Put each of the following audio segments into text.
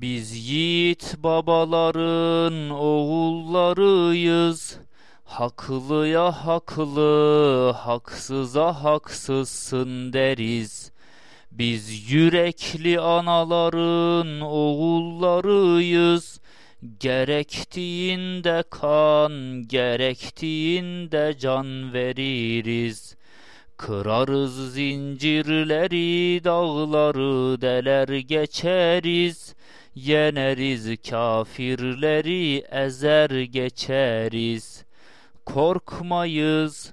Biz yiğit babaların oğullarıyız. Haklıya haklı, haksıza haksızsın deriz. Biz yürekli anaların oğullarıyız. Gerektiğinde kan, gerektiğinde can veririz. Kırarız zincirleri, dağları deler geçeriz. Yeneriz kafirleri, ezer geçeriz. Korkmayız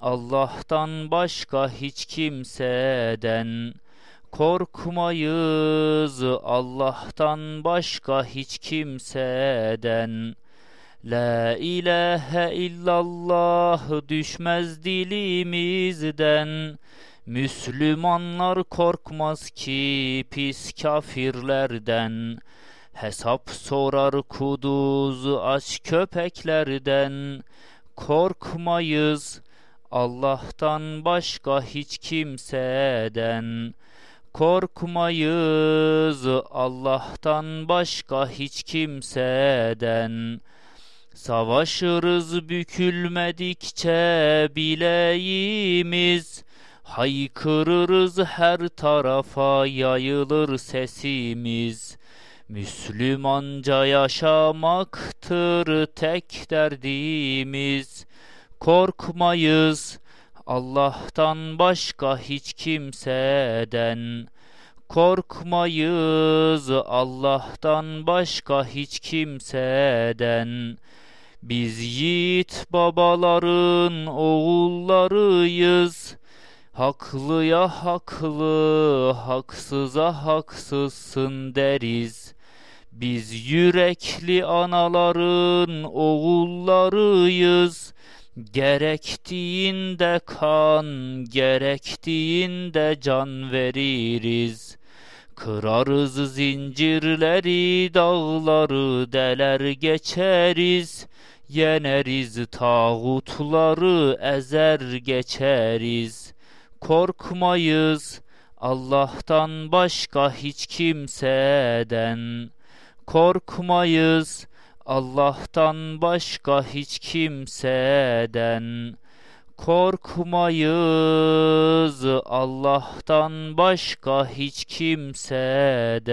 Allah'tan başka hiç kimseden. Korkmayız Allah'tan başka hiç kimseden. La ilahe illallah düşmez dilimizden. Müslümanlar korkmaz ki pis kafirlerden. Hesap sorar kuduz aç köpeklerden. Korkmayız Allah'tan başka hiç kimseden. Korkmayız Allah'tan başka hiç kimseden. Savaşırız bükülmedikçe bileğimiz. Haykırırız her tarafa yayılır sesimiz. Müslümanca yaşamaktır tek derdimiz. Korkmayız Allah'tan başka hiç kimseden. Korkmayız Allah'tan başka hiç kimseden. Biz yiğit babaların oğullarıyız. Haklıya haklı, haksıza haksızsın deriz. Biz yürekli anaların oğullarıyız. Gerektiğinde kan, gerektiğinde can veririz. Kırarız zincirleri, dağları deler geçeriz. Yeneriz tağutları, ezer geçeriz. Korkmayız Allah'tan başka hiç kimseden. Korkmayız Allah'tan başka hiç kimseden. Korkmayız Allah'tan başka hiç kimseden.